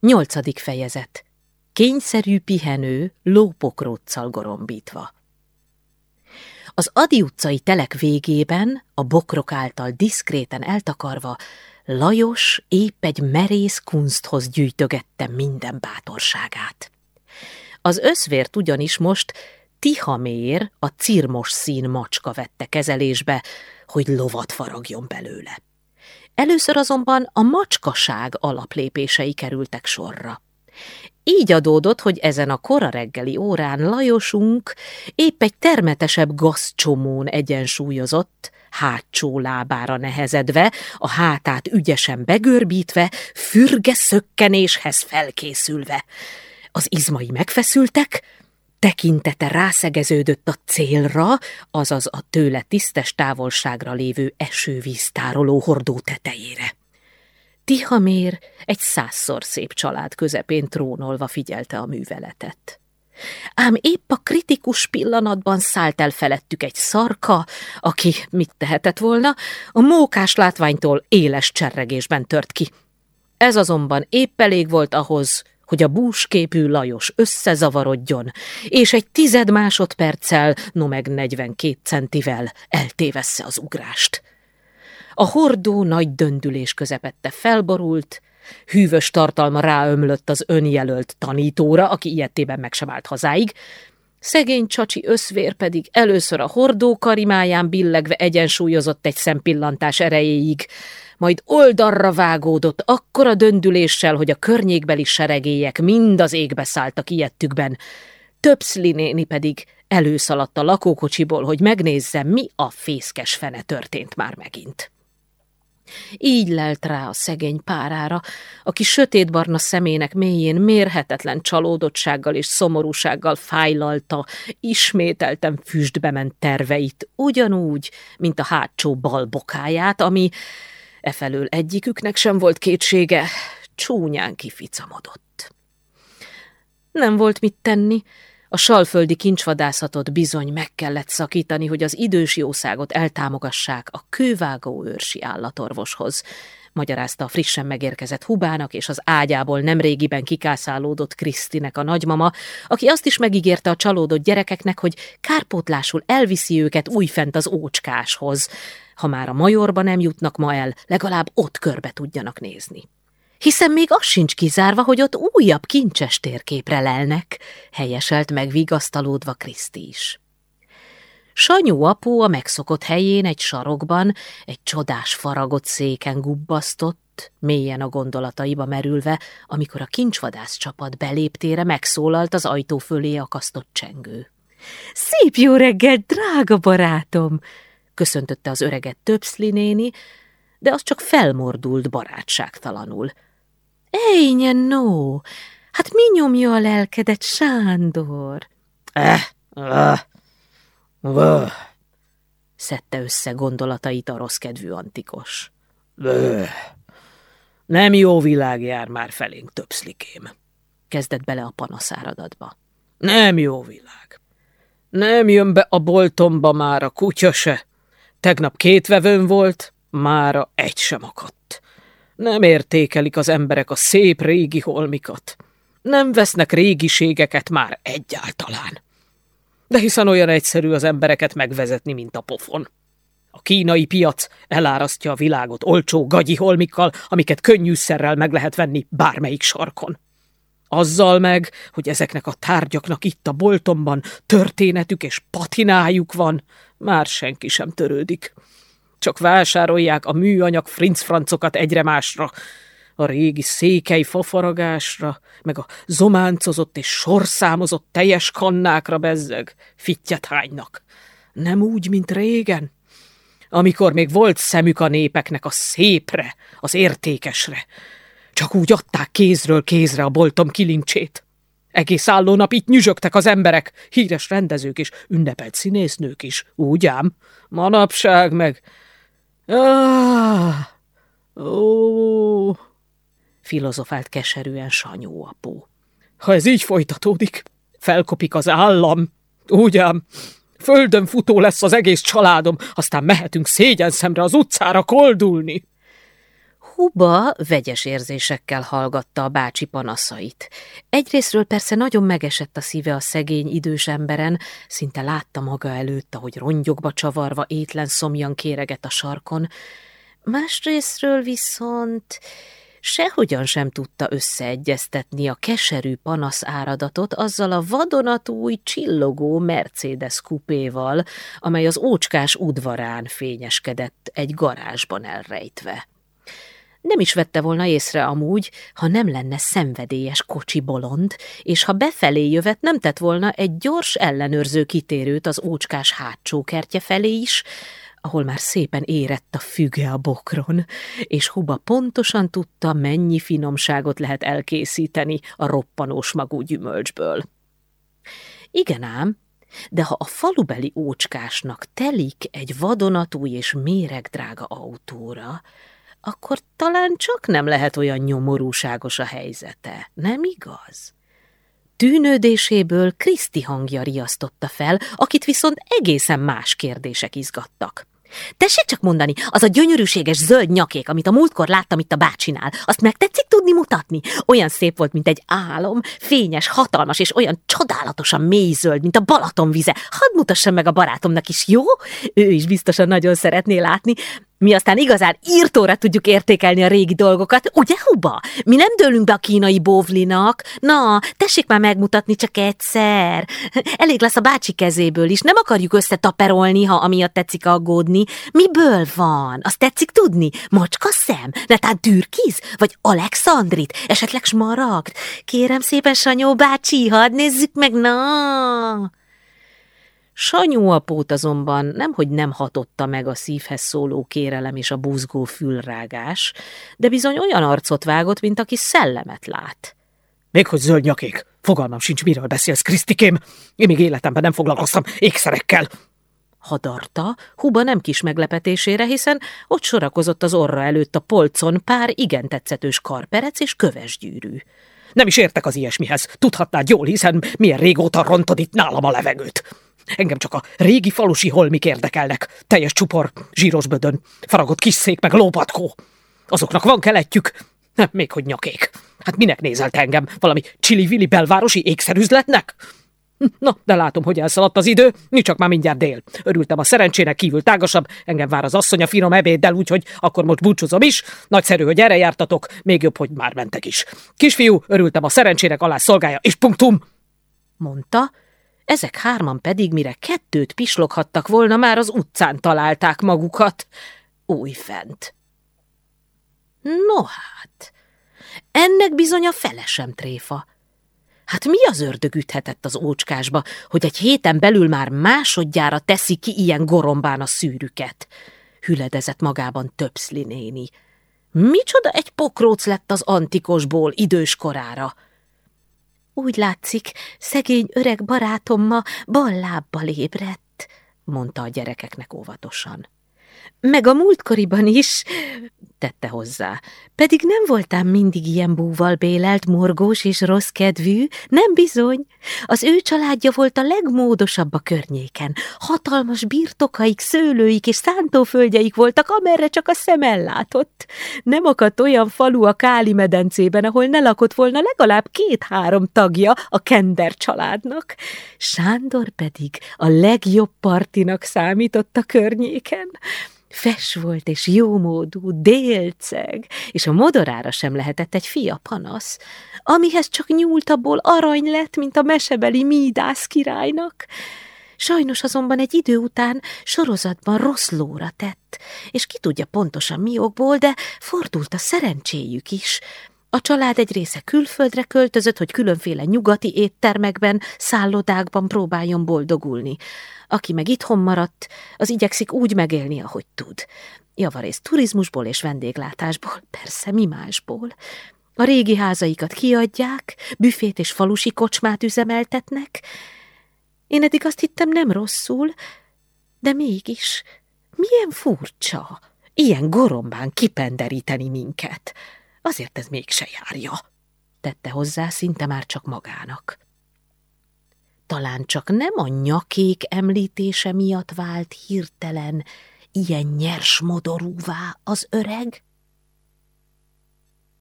Nyolcadik fejezet. Kényszerű pihenő lópokróccal gorombítva. Az Adi utcai telek végében, a bokrok által diszkréten eltakarva, Lajos épp egy merész kunsthoz gyűjtögette minden bátorságát. Az összvért ugyanis most Tihamér, a cirmos szín macska vette kezelésbe, hogy lovat faragjon belőle. Először azonban a macskaság alaplépései kerültek sorra. Így adódott, hogy ezen a kora reggeli órán Lajosunk épp egy termetesebb gazcsomón egyensúlyozott, hátsó lábára nehezedve, a hátát ügyesen begörbítve, fürge szökkenéshez felkészülve. Az izmai megfeszültek, tekintete rászegeződött a célra, azaz a tőle tisztes távolságra lévő esővíztároló hordó tetejére. Tihamér egy százszor szép család közepén trónolva figyelte a műveletet. Ám épp a kritikus pillanatban szállt el felettük egy szarka, aki mit tehetett volna, a mókás látványtól éles cserregésben tört ki. Ez azonban épp elég volt ahhoz, hogy a búsképű Lajos összezavarodjon, és egy tized másodperccel, no meg 42 centivel eltévessze az ugrást. A hordó nagy döndülés közepette felborult, hűvös tartalma ráömlött az önjelölt tanítóra, aki ilyettében meg sem állt hazáig, Szegény csacsi összvér pedig először a hordó karimáján billegve egyensúlyozott egy szempillantás erejéig, majd oldalra vágódott akkora döndüléssel, hogy a környékbeli seregélyek mind az égbe szálltak ilyettükben. Többszli néni pedig előszaladt a lakókocsiból, hogy megnézze, mi a fészkes fene történt már megint. Így lelt rá a szegény párára, aki sötétbarna szemének mélyén mérhetetlen csalódottsággal és szomorúsággal fájlalta, ismételten füstbe ment terveit, ugyanúgy, mint a hátsó bal bokáját, ami, efelől egyiküknek sem volt kétsége, csúnyán kificamodott. Nem volt mit tenni, a salföldi kincsvadászatot bizony meg kellett szakítani, hogy az idős jószágot eltámogassák a kővágó őrsi állatorvoshoz, magyarázta frissen megérkezett Hubának és az ágyából nemrégiben kikászálódott Krisztinek a nagymama, aki azt is megígérte a csalódott gyerekeknek, hogy kárpótlásul elviszi őket újfent az ócskáshoz. Ha már a majorba nem jutnak ma el, legalább ott körbe tudjanak nézni hiszen még az sincs kizárva, hogy ott újabb kincses térképre lelnek, helyeselt megvigasztalódva Kriszti is. Sanyú apu a megszokott helyén egy sarokban, egy csodás faragott széken gubbasztott, mélyen a gondolataiba merülve, amikor a kincsvadász csapat beléptére megszólalt az ajtó fölé akasztott csengő. Szép jó reggelt, drága barátom! köszöntötte az öreget Töpszli néni, de az csak felmordult barátságtalanul. Ejnye, no! Hát mi nyomja a lelkedet, Sándor? Eh, eh, vöh, szedte össze gondolatait a rossz kedvű antikos. Vöh. Nem jó világ jár már felénk többszlikém. Kezdett bele a panaszáradatba. Nem jó világ. Nem jön be a boltomba már a kutya se. Tegnap két vevőn volt, mára egy sem akadt. Nem értékelik az emberek a szép régi holmikat. Nem vesznek régiségeket már egyáltalán. De hiszen olyan egyszerű az embereket megvezetni, mint a pofon. A kínai piac elárasztja a világot olcsó gagyi holmikkal, amiket könnyűszerrel meg lehet venni bármelyik sarkon. Azzal meg, hogy ezeknek a tárgyaknak itt a boltomban történetük és patinájuk van, már senki sem törődik csak vásárolják a műanyag frincfrancokat egyre másra, a régi székely fafaragásra, meg a zománcozott és sorszámozott teljes kannákra bezzeg, fittyet hánynak. Nem úgy, mint régen, amikor még volt szemük a népeknek a szépre, az értékesre. Csak úgy adták kézről kézre a boltom kilincsét. Egész álló nap itt nyüzsögtek az emberek, híres rendezők és ünnepelt színésznők is, úgy ám. Manapság meg Ah, filozofált keserűen Sanyó apó. Ha ez így folytatódik, felkopik az állam, ugyan, földön futó lesz az egész családom, aztán mehetünk szégyen szemre az utcára koldulni. Huba vegyes érzésekkel hallgatta a bácsi panaszait. Egyrésztről persze nagyon megesett a szíve a szegény idős emberen, szinte látta maga előtt, ahogy rongyokba csavarva étlen szomjan kéreget a sarkon. Másrésztről viszont sehogyan sem tudta összeegyeztetni a keserű panasz áradatot azzal a vadonatúj, csillogó Mercedes kupéval, amely az ócskás udvarán fényeskedett egy garázsban elrejtve. Nem is vette volna észre amúgy, ha nem lenne szenvedélyes kocsi bolond, és ha befelé jövet, nem tett volna egy gyors ellenőrző kitérőt az ócskás hátsó kertje felé is, ahol már szépen érett a füge a bokron, és Huba pontosan tudta, mennyi finomságot lehet elkészíteni a roppanós magú gyümölcsből. Igen ám, de ha a falubeli ócskásnak telik egy vadonatúj és méregdrága autóra, akkor talán csak nem lehet olyan nyomorúságos a helyzete, nem igaz? Tűnődéséből Kriszti hangja riasztotta fel, akit viszont egészen más kérdések izgattak. Tessék csak mondani, az a gyönyörűséges zöld nyakék, amit a múltkor láttam itt a bácsinál, azt meg tetszik tudni mutatni? Olyan szép volt, mint egy álom, fényes, hatalmas, és olyan csodálatosan mélyzöld, mint a Balaton vize. Hadd mutassam meg a barátomnak is, jó? Ő is biztosan nagyon szeretné látni. Mi aztán igazán írtóra tudjuk értékelni a régi dolgokat, ugye, Huba? Mi nem dőlünk be a kínai bóvlinak. Na, tessék már megmutatni csak egyszer. Elég lesz a bácsi kezéből is, nem akarjuk összetaperolni, ha amiatt tetszik aggódni. Miből van? Azt tetszik tudni? Macska szem? Netán türkiz? Vagy Alexandrit? Esetleg smaragd? Kérem szépen, Sanyó bácsi, hadd nézzük meg, na! Sanyú apót azonban nemhogy nem hatotta meg a szívhez szóló kérelem és a buzgó fülrágás, de bizony olyan arcot vágott, mint aki szellemet lát. Még hogy zöld nyakék, fogalmam sincs, miről beszélsz, Krisztikém. Én még életemben nem foglalkoztam ékszerekkel. Hadarta, Huba nem kis meglepetésére, hiszen ott sorakozott az orra előtt a polcon pár igen tetszetős karperec és kövesgyűrű. Nem is értek az ilyesmihez, tudhatnád jól, hiszen milyen régóta rontod itt nálam a levegőt. Engem csak a régi falusi holmik érdekelnek. Teljes csupor, zsíros bödön, faragott kis szék meg lópatkó. Azoknak van keletjük, nem, még hogy nyakék. Hát minek nézelt engem? Valami csili-vili belvárosi ékszerüzletnek? Na, de látom, hogy elszaladt az idő, mi csak már mindjárt dél. Örültem a szerencsének kívül tágasabb, engem vár az asszony a finom ebéddel, úgyhogy akkor most búcsúzom is. Nagyszerű, hogy erre jártatok, még jobb, hogy már mentek is. Kisfiú, örültem a szerencsének alá szolgálja, és punktum! Mondta, ezek hárman pedig, mire kettőt pisloghattak volna, már az utcán találták magukat. Újfent. No hát, ennek bizony a felesem tréfa. Hát mi az ördög üthetett az ócskásba, hogy egy héten belül már másodjára teszi ki ilyen gorombán a szűrüket? Hüledezett magában Töpszli néni. Micsoda egy pokróc lett az antikosból idős korára. Úgy látszik, szegény öreg barátom ma bal lábbal ébredt, mondta a gyerekeknek óvatosan. Meg a múltkoriban is, tette hozzá. Pedig nem voltám mindig ilyen búval bélelt, morgós és rossz kedvű, nem bizony. Az ő családja volt a legmódosabb a környéken. Hatalmas birtokaik, szőlőik és szántóföldjeik voltak, amerre csak a szem ellátott. Nem akadt olyan falu a Káli medencében, ahol ne lakott volna legalább két-három tagja a Kender családnak. Sándor pedig a legjobb partinak számított a környéken. Fes volt és jómódú, délceg, és a modorára sem lehetett egy fia panasz, amihez csak nyúlt abból arany lett, mint a mesebeli Mídász királynak. Sajnos azonban egy idő után sorozatban rossz lóra tett, és ki tudja pontosan mi okból, de fordult a szerencséjük is. A család egy része külföldre költözött, hogy különféle nyugati éttermekben, szállodákban próbáljon boldogulni. Aki meg itthon maradt, az igyekszik úgy megélni, ahogy tud. Javarészt turizmusból és vendéglátásból, persze mi másból. A régi házaikat kiadják, büfét és falusi kocsmát üzemeltetnek. Én eddig azt hittem nem rosszul, de mégis milyen furcsa, ilyen gorombán kipenderíteni minket. Azért ez mégse járja, tette hozzá szinte már csak magának. Talán csak nem a nyakék említése miatt vált hirtelen ilyen nyers modorúvá az öreg?